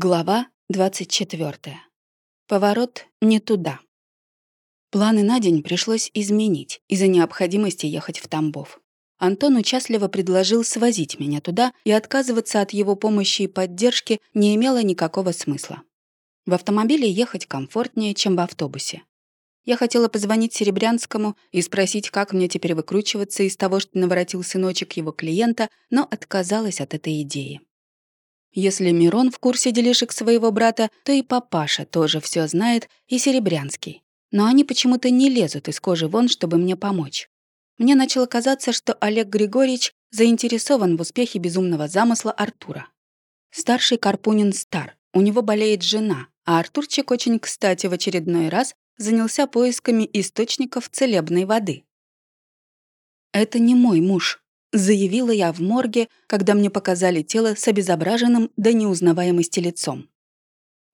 Глава 24. Поворот не туда. Планы на день пришлось изменить из-за необходимости ехать в Тамбов. Антон участливо предложил свозить меня туда, и отказываться от его помощи и поддержки не имело никакого смысла. В автомобиле ехать комфортнее, чем в автобусе. Я хотела позвонить Серебрянскому и спросить, как мне теперь выкручиваться из того, что наворотил сыночек его клиента, но отказалась от этой идеи. Если Мирон в курсе делишек своего брата, то и папаша тоже все знает, и Серебрянский. Но они почему-то не лезут из кожи вон, чтобы мне помочь. Мне начало казаться, что Олег Григорьевич заинтересован в успехе безумного замысла Артура. Старший Карпунин стар, у него болеет жена, а Артурчик очень кстати в очередной раз занялся поисками источников целебной воды. «Это не мой муж», заявила я в морге, когда мне показали тело с обезображенным до неузнаваемости лицом.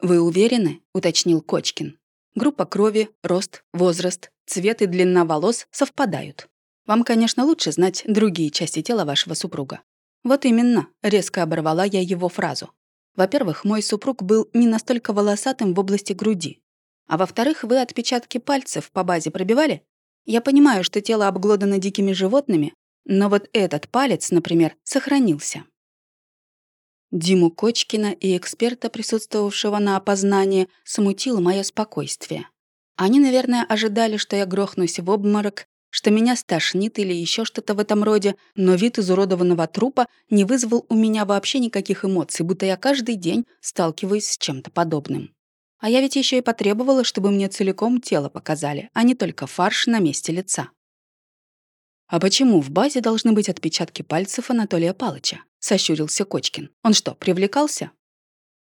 «Вы уверены?» — уточнил Кочкин. «Группа крови, рост, возраст, цвет и длина волос совпадают. Вам, конечно, лучше знать другие части тела вашего супруга». «Вот именно», — резко оборвала я его фразу. «Во-первых, мой супруг был не настолько волосатым в области груди. А во-вторых, вы отпечатки пальцев по базе пробивали? Я понимаю, что тело обглодано дикими животными, но вот этот палец, например, сохранился. Диму Кочкина и эксперта, присутствовавшего на опознании, смутило мое спокойствие. Они, наверное, ожидали, что я грохнусь в обморок, что меня стошнит или еще что-то в этом роде, но вид изуродованного трупа не вызвал у меня вообще никаких эмоций, будто я каждый день сталкиваюсь с чем-то подобным. А я ведь еще и потребовала, чтобы мне целиком тело показали, а не только фарш на месте лица. «А почему в базе должны быть отпечатки пальцев Анатолия Палыча?» — сощурился Кочкин. «Он что, привлекался?»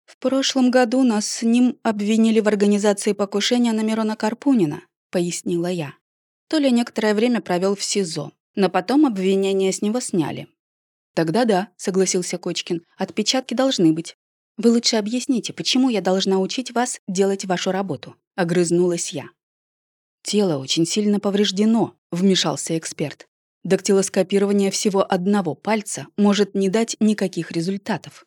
«В прошлом году нас с ним обвинили в организации покушения на Мирона Карпунина», — пояснила я. Толя некоторое время провел в СИЗО, но потом обвинения с него сняли. «Тогда да», — согласился Кочкин, — «отпечатки должны быть. Вы лучше объясните, почему я должна учить вас делать вашу работу?» — огрызнулась я. «Тело очень сильно повреждено», — вмешался эксперт. «Дактилоскопирование всего одного пальца может не дать никаких результатов».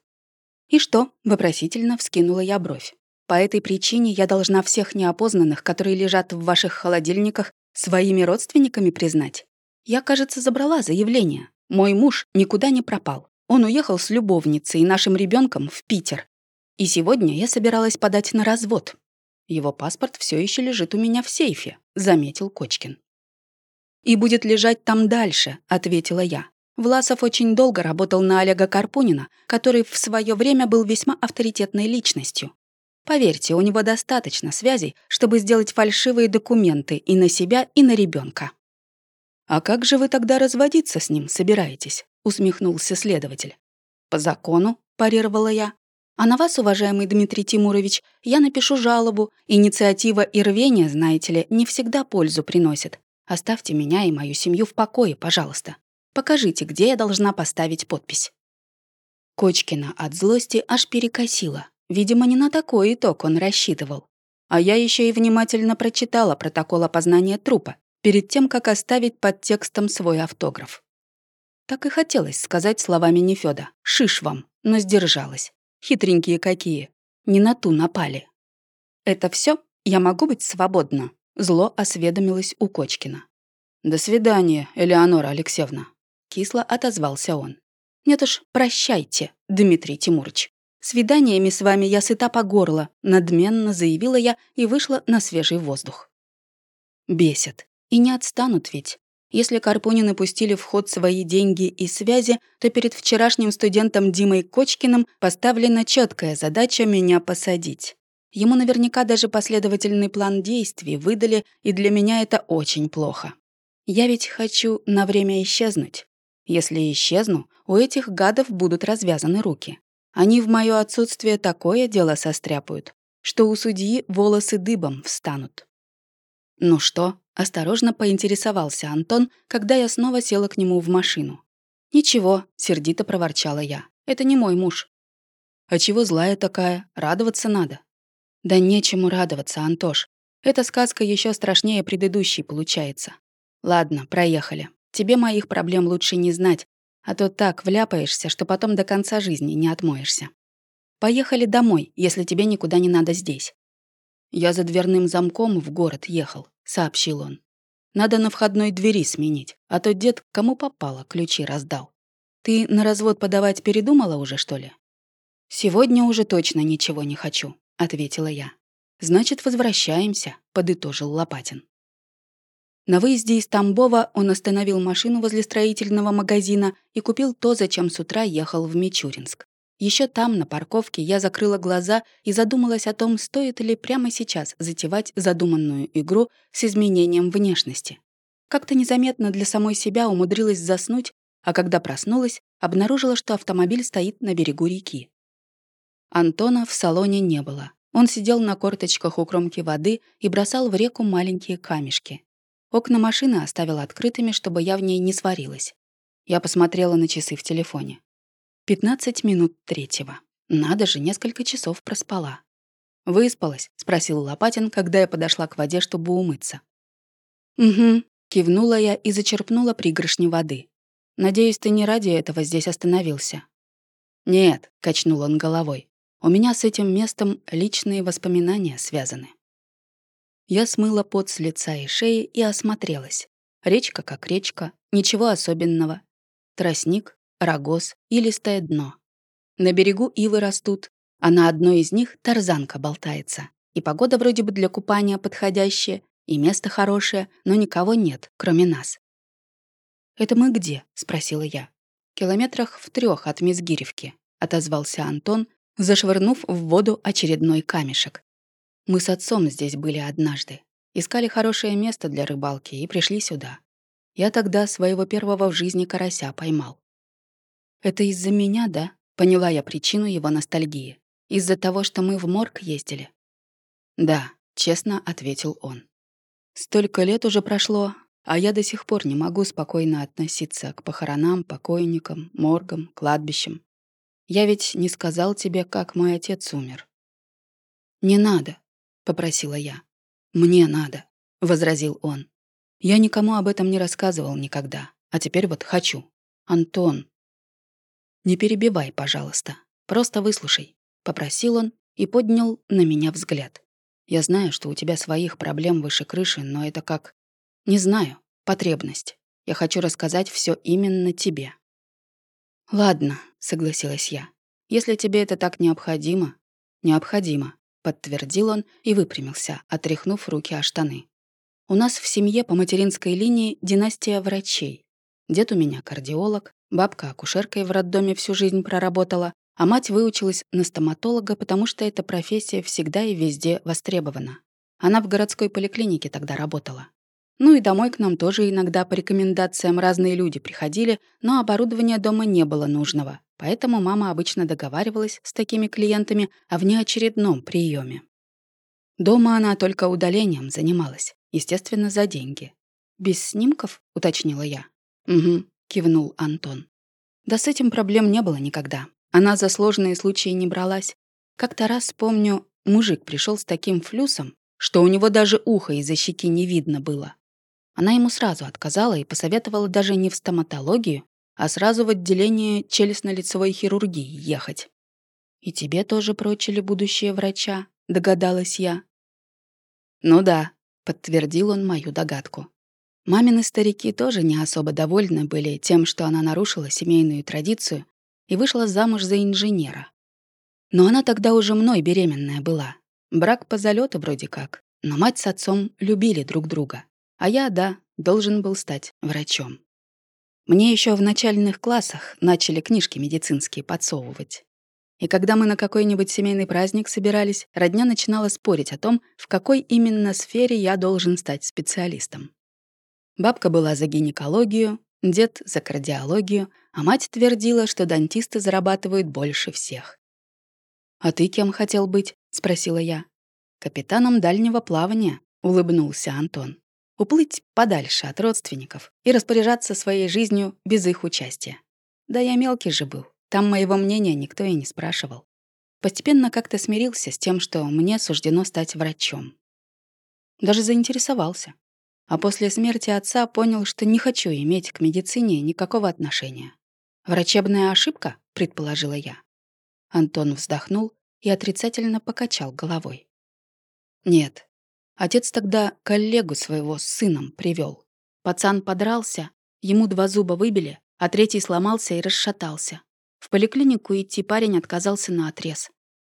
«И что?» — вопросительно вскинула я бровь. «По этой причине я должна всех неопознанных, которые лежат в ваших холодильниках, своими родственниками признать. Я, кажется, забрала заявление. Мой муж никуда не пропал. Он уехал с любовницей и нашим ребенком в Питер. И сегодня я собиралась подать на развод. Его паспорт все еще лежит у меня в сейфе», — заметил Кочкин. «И будет лежать там дальше», — ответила я. Власов очень долго работал на Олега Карпунина, который в свое время был весьма авторитетной личностью. Поверьте, у него достаточно связей, чтобы сделать фальшивые документы и на себя, и на ребенка. «А как же вы тогда разводиться с ним собираетесь?» — усмехнулся следователь. «По закону», — парировала я. А на вас, уважаемый Дмитрий Тимурович, я напишу жалобу. Инициатива и рвение, знаете ли, не всегда пользу приносят. Оставьте меня и мою семью в покое, пожалуйста. Покажите, где я должна поставить подпись». Кочкина от злости аж перекосила. Видимо, не на такой итог он рассчитывал. А я еще и внимательно прочитала протокол опознания трупа перед тем, как оставить под текстом свой автограф. Так и хотелось сказать словами Нефёда «Шиш вам», но сдержалась. Хитренькие какие. Не на ту напали. «Это все? Я могу быть свободна?» Зло осведомилось у Кочкина. «До свидания, Элеонора Алексеевна», — кисло отозвался он. «Нет уж, прощайте, Дмитрий Тимурыч. Свиданиями с вами я сыта по горло», — надменно заявила я и вышла на свежий воздух. Бесит. И не отстанут ведь. Если Карпунины пустили в ход свои деньги и связи, то перед вчерашним студентом Димой Кочкиным поставлена четкая задача меня посадить. Ему наверняка даже последовательный план действий выдали, и для меня это очень плохо. Я ведь хочу на время исчезнуть. Если исчезну, у этих гадов будут развязаны руки. Они в моё отсутствие такое дело состряпают, что у судьи волосы дыбом встанут. «Ну что?» — осторожно поинтересовался Антон, когда я снова села к нему в машину. «Ничего», — сердито проворчала я. «Это не мой муж». «А чего злая такая? Радоваться надо». «Да нечему радоваться, Антош. Эта сказка еще страшнее предыдущей получается. Ладно, проехали. Тебе моих проблем лучше не знать, а то так вляпаешься, что потом до конца жизни не отмоешься». Поехали домой, если тебе никуда не надо здесь». «Я за дверным замком в город ехал», — сообщил он. «Надо на входной двери сменить, а то дед кому попало ключи раздал. Ты на развод подавать передумала уже, что ли?» «Сегодня уже точно ничего не хочу», — ответила я. «Значит, возвращаемся», — подытожил Лопатин. На выезде из Тамбова он остановил машину возле строительного магазина и купил то, зачем с утра ехал в Мичуринск. Еще там, на парковке, я закрыла глаза и задумалась о том, стоит ли прямо сейчас затевать задуманную игру с изменением внешности. Как-то незаметно для самой себя умудрилась заснуть, а когда проснулась, обнаружила, что автомобиль стоит на берегу реки. Антона в салоне не было. Он сидел на корточках у кромки воды и бросал в реку маленькие камешки. Окна машины оставила открытыми, чтобы я в ней не сварилась. Я посмотрела на часы в телефоне. 15 минут третьего. Надо же, несколько часов проспала. «Выспалась?» — спросил Лопатин, когда я подошла к воде, чтобы умыться. «Угу», — кивнула я и зачерпнула пригоршни воды. «Надеюсь, ты не ради этого здесь остановился?» «Нет», — качнул он головой. «У меня с этим местом личные воспоминания связаны». Я смыла пот с лица и шеи и осмотрелась. Речка как речка, ничего особенного. Тростник, рогоз и листое дно. На берегу ивы растут, а на одной из них тарзанка болтается. И погода вроде бы для купания подходящая, и место хорошее, но никого нет, кроме нас. «Это мы где?» — спросила я. «Километрах в трех от Мизгиревки», — отозвался Антон, зашвырнув в воду очередной камешек. Мы с отцом здесь были однажды. Искали хорошее место для рыбалки и пришли сюда. Я тогда своего первого в жизни карася поймал. Это из-за меня, да? Поняла я причину его ностальгии. Из-за того, что мы в морг ездили? Да, честно ответил он. Столько лет уже прошло, а я до сих пор не могу спокойно относиться к похоронам, покойникам, моргам, кладбищам. Я ведь не сказал тебе, как мой отец умер. Не надо, — попросила я. «Мне надо», — возразил он. «Я никому об этом не рассказывал никогда, а теперь вот хочу. Антон». «Не перебивай, пожалуйста. Просто выслушай», — попросил он и поднял на меня взгляд. «Я знаю, что у тебя своих проблем выше крыши, но это как... Не знаю, потребность. Я хочу рассказать все именно тебе». «Ладно», — согласилась я. «Если тебе это так необходимо...» «Необходимо», подтвердил он и выпрямился, отряхнув руки о штаны. У нас в семье по материнской линии династия врачей. Дед у меня кардиолог, бабка акушеркой в роддоме всю жизнь проработала, а мать выучилась на стоматолога, потому что эта профессия всегда и везде востребована. Она в городской поликлинике тогда работала. Ну и домой к нам тоже иногда по рекомендациям разные люди приходили, но оборудования дома не было нужного. Поэтому мама обычно договаривалась с такими клиентами о внеочередном приеме. Дома она только удалением занималась, естественно, за деньги. «Без снимков?» — уточнила я. «Угу», — кивнул Антон. Да с этим проблем не было никогда. Она за сложные случаи не бралась. Как-то раз, помню, мужик пришел с таким флюсом, что у него даже ухо из-за щеки не видно было. Она ему сразу отказала и посоветовала даже не в стоматологию, а сразу в отделение челюстно-лицевой хирургии ехать. «И тебе тоже прочили будущее врача», — догадалась я. «Ну да», — подтвердил он мою догадку. Мамины старики тоже не особо довольны были тем, что она нарушила семейную традицию и вышла замуж за инженера. Но она тогда уже мной беременная была. Брак по залету вроде как. Но мать с отцом любили друг друга. А я, да, должен был стать врачом. Мне еще в начальных классах начали книжки медицинские подсовывать. И когда мы на какой-нибудь семейный праздник собирались, родня начинала спорить о том, в какой именно сфере я должен стать специалистом. Бабка была за гинекологию, дед — за кардиологию, а мать твердила, что дантисты зарабатывают больше всех. «А ты кем хотел быть?» — спросила я. «Капитаном дальнего плавания», — улыбнулся Антон уплыть подальше от родственников и распоряжаться своей жизнью без их участия. Да я мелкий же был, там моего мнения никто и не спрашивал. Постепенно как-то смирился с тем, что мне суждено стать врачом. Даже заинтересовался. А после смерти отца понял, что не хочу иметь к медицине никакого отношения. «Врачебная ошибка?» — предположила я. Антон вздохнул и отрицательно покачал головой. Нет. Отец тогда коллегу своего с сыном привел. Пацан подрался, ему два зуба выбили, а третий сломался и расшатался. В поликлинику идти парень отказался на отрез.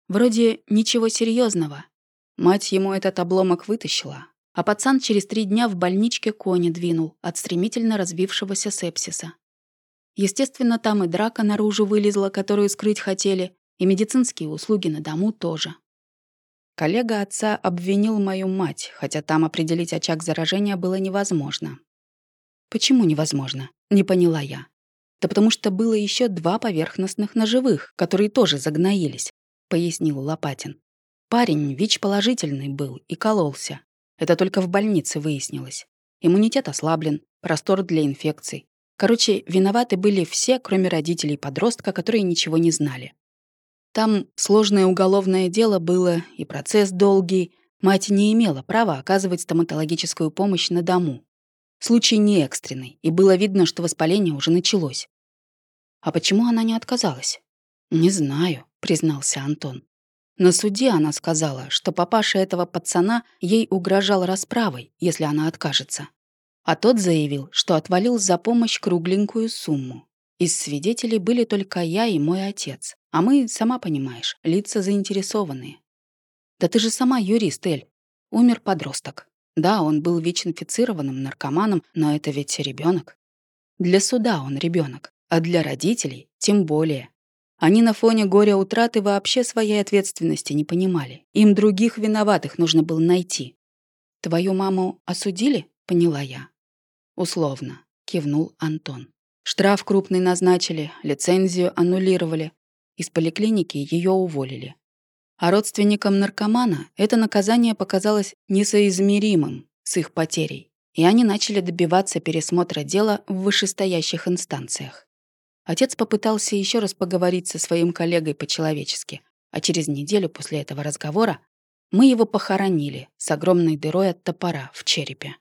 Вроде ничего серьезного. Мать ему этот обломок вытащила, а пацан через три дня в больничке кони двинул от стремительно развившегося сепсиса. Естественно, там и драка наружу вылезла, которую скрыть хотели, и медицинские услуги на дому тоже. Коллега отца обвинил мою мать, хотя там определить очаг заражения было невозможно. Почему невозможно? Не поняла я. Да потому что было еще два поверхностных ножевых, которые тоже загноились, пояснил Лопатин. Парень ВИЧ-положительный был и кололся. Это только в больнице выяснилось. Иммунитет ослаблен, простор для инфекций. Короче, виноваты были все, кроме родителей подростка, которые ничего не знали. Там сложное уголовное дело было, и процесс долгий. Мать не имела права оказывать стоматологическую помощь на дому. Случай не экстренный, и было видно, что воспаление уже началось. А почему она не отказалась? «Не знаю», — признался Антон. На суде она сказала, что папаша этого пацана ей угрожал расправой, если она откажется. А тот заявил, что отвалил за помощь кругленькую сумму. Из свидетелей были только я и мой отец. А мы, сама понимаешь, лица заинтересованные. Да ты же сама юрист, Эль. Умер подросток. Да, он был ВИЧ-инфицированным наркоманом, но это ведь ребенок. Для суда он ребенок, а для родителей тем более. Они на фоне горя утраты вообще своей ответственности не понимали. Им других виноватых нужно было найти. «Твою маму осудили?» — поняла я. «Условно», — кивнул Антон. «Штраф крупный назначили, лицензию аннулировали. Из поликлиники ее уволили. А родственникам наркомана это наказание показалось несоизмеримым с их потерей, и они начали добиваться пересмотра дела в вышестоящих инстанциях. Отец попытался еще раз поговорить со своим коллегой по-человечески, а через неделю после этого разговора мы его похоронили с огромной дырой от топора в черепе.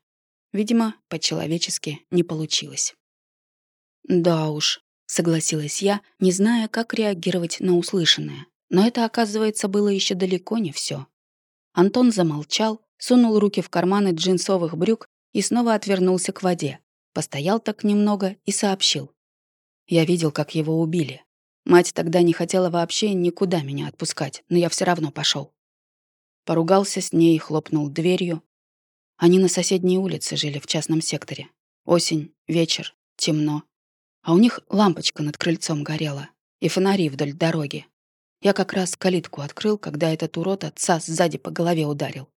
Видимо, по-человечески не получилось. «Да уж», — согласилась я, не зная, как реагировать на услышанное. Но это, оказывается, было еще далеко не все. Антон замолчал, сунул руки в карманы джинсовых брюк и снова отвернулся к воде. Постоял так немного и сообщил. Я видел, как его убили. Мать тогда не хотела вообще никуда меня отпускать, но я все равно пошел. Поругался с ней, хлопнул дверью. Они на соседней улице жили в частном секторе. Осень, вечер, темно. А у них лампочка над крыльцом горела и фонари вдоль дороги. Я как раз калитку открыл, когда этот урод отца сзади по голове ударил.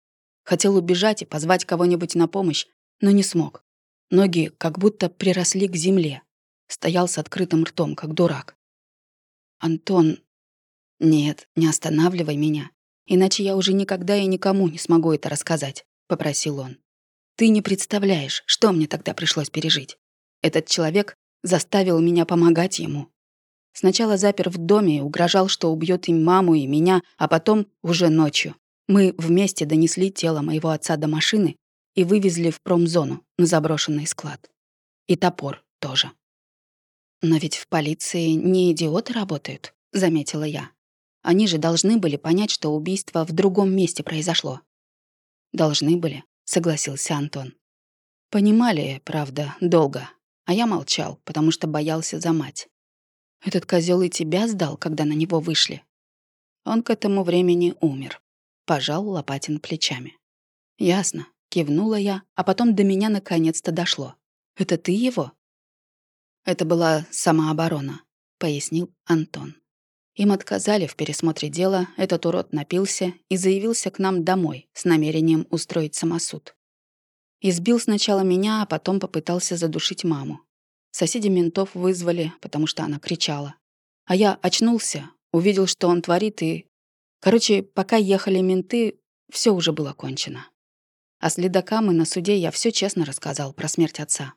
Хотел убежать и позвать кого-нибудь на помощь, но не смог. Ноги как будто приросли к земле. Стоял с открытым ртом, как дурак. «Антон...» «Нет, не останавливай меня, иначе я уже никогда и никому не смогу это рассказать», — попросил он. «Ты не представляешь, что мне тогда пришлось пережить. Этот человек заставил меня помогать ему. Сначала запер в доме и угрожал, что убьет и маму, и меня, а потом, уже ночью, мы вместе донесли тело моего отца до машины и вывезли в промзону на заброшенный склад. И топор тоже. «Но ведь в полиции не идиоты работают», — заметила я. «Они же должны были понять, что убийство в другом месте произошло». «Должны были», — согласился Антон. «Понимали, правда, долго. А я молчал, потому что боялся за мать. Этот козел и тебя сдал, когда на него вышли. Он к этому времени умер. Пожал Лопатин плечами. Ясно. Кивнула я, а потом до меня наконец-то дошло. Это ты его? Это была самооборона, пояснил Антон. Им отказали в пересмотре дела, этот урод напился и заявился к нам домой с намерением устроить самосуд. Избил сначала меня, а потом попытался задушить маму. Соседи ментов вызвали, потому что она кричала. А я очнулся, увидел, что он творит, и... Короче, пока ехали менты, все уже было кончено. А следакам и на суде я все честно рассказал про смерть отца.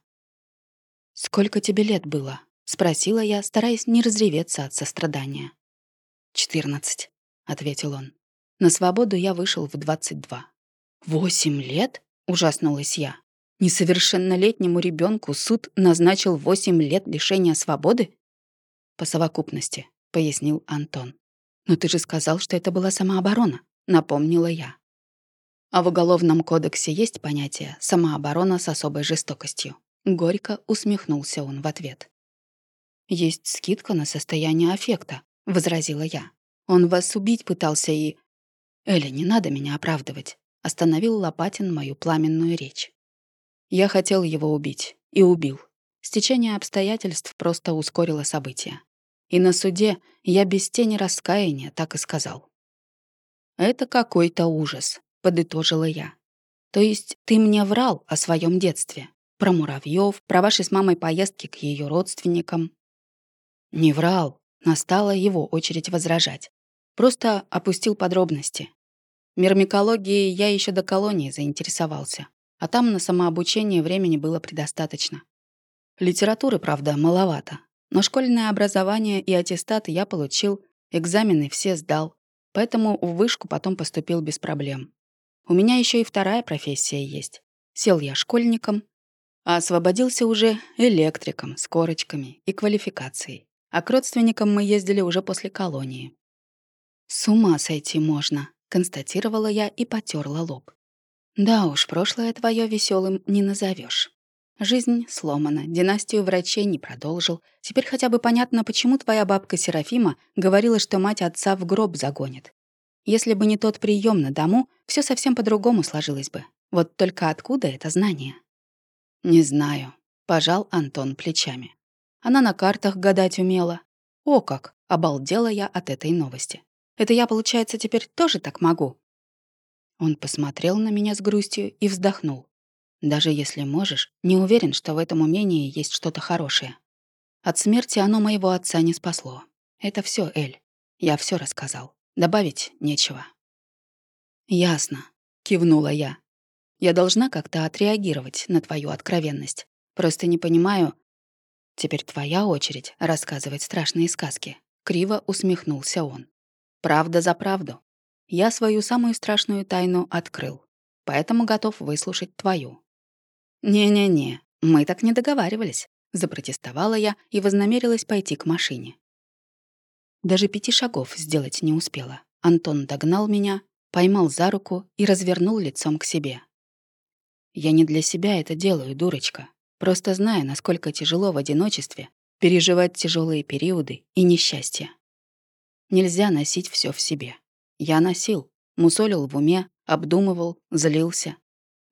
«Сколько тебе лет было?» — спросила я, стараясь не разреветься от сострадания. «Четырнадцать», — ответил он. На свободу я вышел в двадцать два. «Восемь лет?» — ужаснулась я. «Несовершеннолетнему ребенку суд назначил восемь лет лишения свободы?» «По совокупности», — пояснил Антон. «Но ты же сказал, что это была самооборона», — напомнила я. А в Уголовном кодексе есть понятие «самооборона с особой жестокостью». Горько усмехнулся он в ответ. «Есть скидка на состояние аффекта», — возразила я. «Он вас убить пытался и...» «Эля, не надо меня оправдывать», — остановил Лопатин мою пламенную речь. Я хотел его убить. И убил. Стечение обстоятельств просто ускорило события. И на суде я без тени раскаяния так и сказал. «Это какой-то ужас», — подытожила я. «То есть ты мне врал о своем детстве? Про муравьев, про ваши с мамой поездки к ее родственникам?» «Не врал», — настала его очередь возражать. Просто опустил подробности. Мирмикологией я еще до колонии заинтересовался, а там на самообучение времени было предостаточно. Литературы, правда, маловато, но школьное образование и аттестат я получил, экзамены все сдал, поэтому в вышку потом поступил без проблем. У меня еще и вторая профессия есть. Сел я школьником, а освободился уже электриком с корочками и квалификацией. А к родственникам мы ездили уже после колонии. «С ума сойти можно», — констатировала я и потерла лоб. «Да уж, прошлое твое веселым не назовешь. Жизнь сломана, династию врачей не продолжил. Теперь хотя бы понятно, почему твоя бабка Серафима говорила, что мать отца в гроб загонит. Если бы не тот прием на дому, все совсем по-другому сложилось бы. Вот только откуда это знание? Не знаю, пожал Антон плечами. Она на картах гадать умела. О как, обалдела я от этой новости. Это я, получается, теперь тоже так могу? Он посмотрел на меня с грустью и вздохнул. Даже если можешь, не уверен, что в этом умении есть что-то хорошее. От смерти оно моего отца не спасло. Это все, Эль. Я все рассказал. Добавить нечего. Ясно, кивнула я. Я должна как-то отреагировать на твою откровенность. Просто не понимаю. Теперь твоя очередь рассказывать страшные сказки. Криво усмехнулся он. Правда за правду. Я свою самую страшную тайну открыл, поэтому готов выслушать твою. «Не-не-не, мы так не договаривались», — запротестовала я и вознамерилась пойти к машине. Даже пяти шагов сделать не успела. Антон догнал меня, поймал за руку и развернул лицом к себе. «Я не для себя это делаю, дурочка. Просто зная, насколько тяжело в одиночестве переживать тяжелые периоды и несчастья. Нельзя носить все в себе. Я носил, мусолил в уме, обдумывал, злился,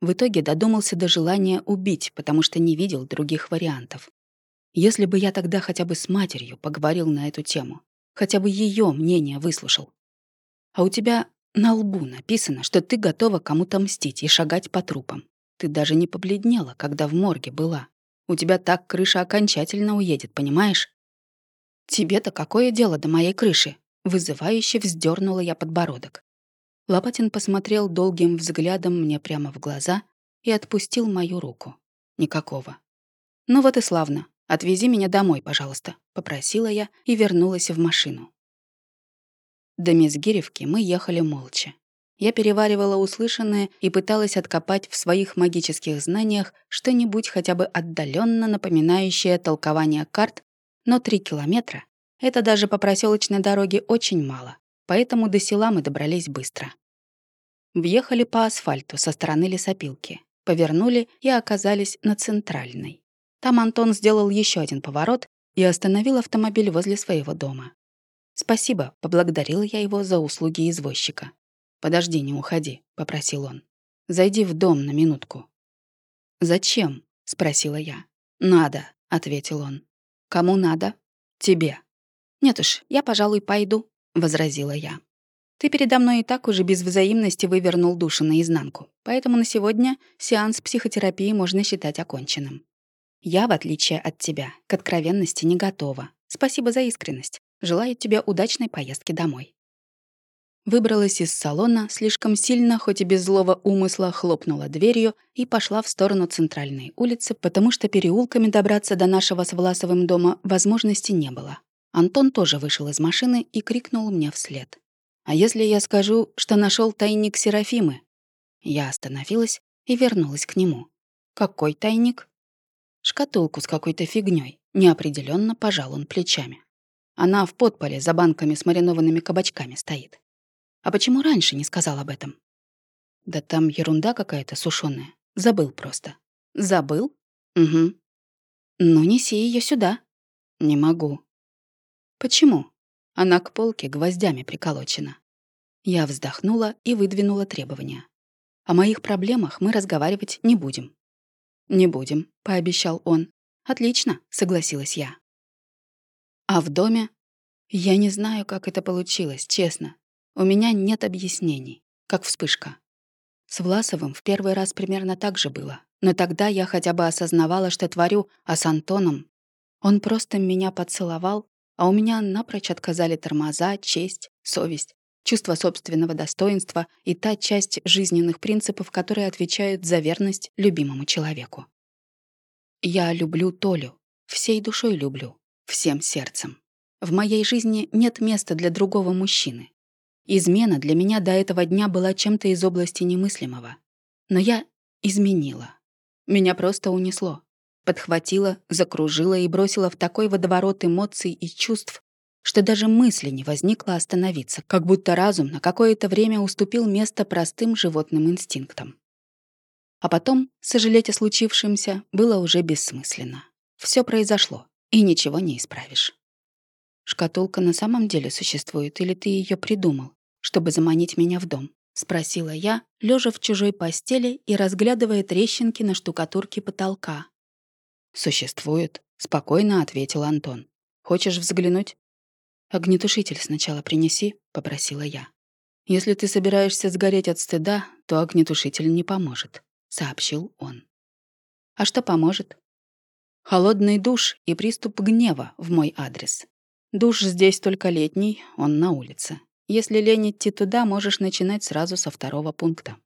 в итоге додумался до желания убить, потому что не видел других вариантов. Если бы я тогда хотя бы с матерью поговорил на эту тему, хотя бы ее мнение выслушал. А у тебя на лбу написано, что ты готова кому-то мстить и шагать по трупам. Ты даже не побледнела, когда в морге была. У тебя так крыша окончательно уедет, понимаешь? Тебе-то какое дело до моей крыши? Вызывающе вздернула я подбородок. Лопатин посмотрел долгим взглядом мне прямо в глаза и отпустил мою руку. Никакого. «Ну вот и славно. Отвези меня домой, пожалуйста», — попросила я и вернулась в машину. До Мизгиревки мы ехали молча. Я переваривала услышанное и пыталась откопать в своих магических знаниях что-нибудь хотя бы отдаленно напоминающее толкование карт, но три километра — это даже по проселочной дороге очень мало поэтому до села мы добрались быстро. Въехали по асфальту со стороны лесопилки, повернули и оказались на центральной. Там Антон сделал еще один поворот и остановил автомобиль возле своего дома. «Спасибо», — поблагодарила я его за услуги извозчика. «Подожди, не уходи», — попросил он. «Зайди в дом на минутку». «Зачем?» — спросила я. «Надо», — ответил он. «Кому надо?» «Тебе». «Нет уж, я, пожалуй, пойду», — возразила я. «Ты передо мной и так уже без взаимности вывернул душу наизнанку, поэтому на сегодня сеанс психотерапии можно считать оконченным. Я, в отличие от тебя, к откровенности не готова. Спасибо за искренность. Желаю тебе удачной поездки домой». Выбралась из салона, слишком сильно, хоть и без злого умысла, хлопнула дверью и пошла в сторону центральной улицы, потому что переулками добраться до нашего с Власовым дома возможности не было. Антон тоже вышел из машины и крикнул мне вслед. «А если я скажу, что нашел тайник Серафимы?» Я остановилась и вернулась к нему. «Какой тайник?» «Шкатулку с какой-то фигней. Неопределенно пожал он плечами. Она в подполе за банками с маринованными кабачками стоит. А почему раньше не сказал об этом? Да там ерунда какая-то сушеная. Забыл просто. Забыл? Угу. Ну, неси ее сюда. Не могу. Почему? Она к полке гвоздями приколочена. Я вздохнула и выдвинула требования. О моих проблемах мы разговаривать не будем. «Не будем», — пообещал он. «Отлично», — согласилась я. А в доме? Я не знаю, как это получилось, честно. У меня нет объяснений, как вспышка. С Власовым в первый раз примерно так же было. Но тогда я хотя бы осознавала, что творю, а с Антоном... Он просто меня поцеловал, а у меня напрочь отказали тормоза, честь, совесть, чувство собственного достоинства и та часть жизненных принципов, которые отвечают за верность любимому человеку. Я люблю Толю, всей душой люблю, всем сердцем. В моей жизни нет места для другого мужчины. Измена для меня до этого дня была чем-то из области немыслимого. Но я изменила. Меня просто унесло. Подхватила, закружила и бросила в такой водоворот эмоций и чувств, что даже мысли не возникло остановиться, как будто разум на какое-то время уступил место простым животным инстинктам. А потом сожалеть о случившемся было уже бессмысленно. Все произошло, и ничего не исправишь. Шкатулка на самом деле существует, или ты ее придумал, чтобы заманить меня в дом? Спросила я, лежа в чужой постели и разглядывая трещинки на штукатурке потолка. «Существует», — спокойно ответил Антон. «Хочешь взглянуть?» «Огнетушитель сначала принеси», — попросила я. «Если ты собираешься сгореть от стыда, то огнетушитель не поможет», — сообщил он. «А что поможет?» «Холодный душ и приступ гнева в мой адрес. Душ здесь только летний, он на улице. Если лень идти туда, можешь начинать сразу со второго пункта».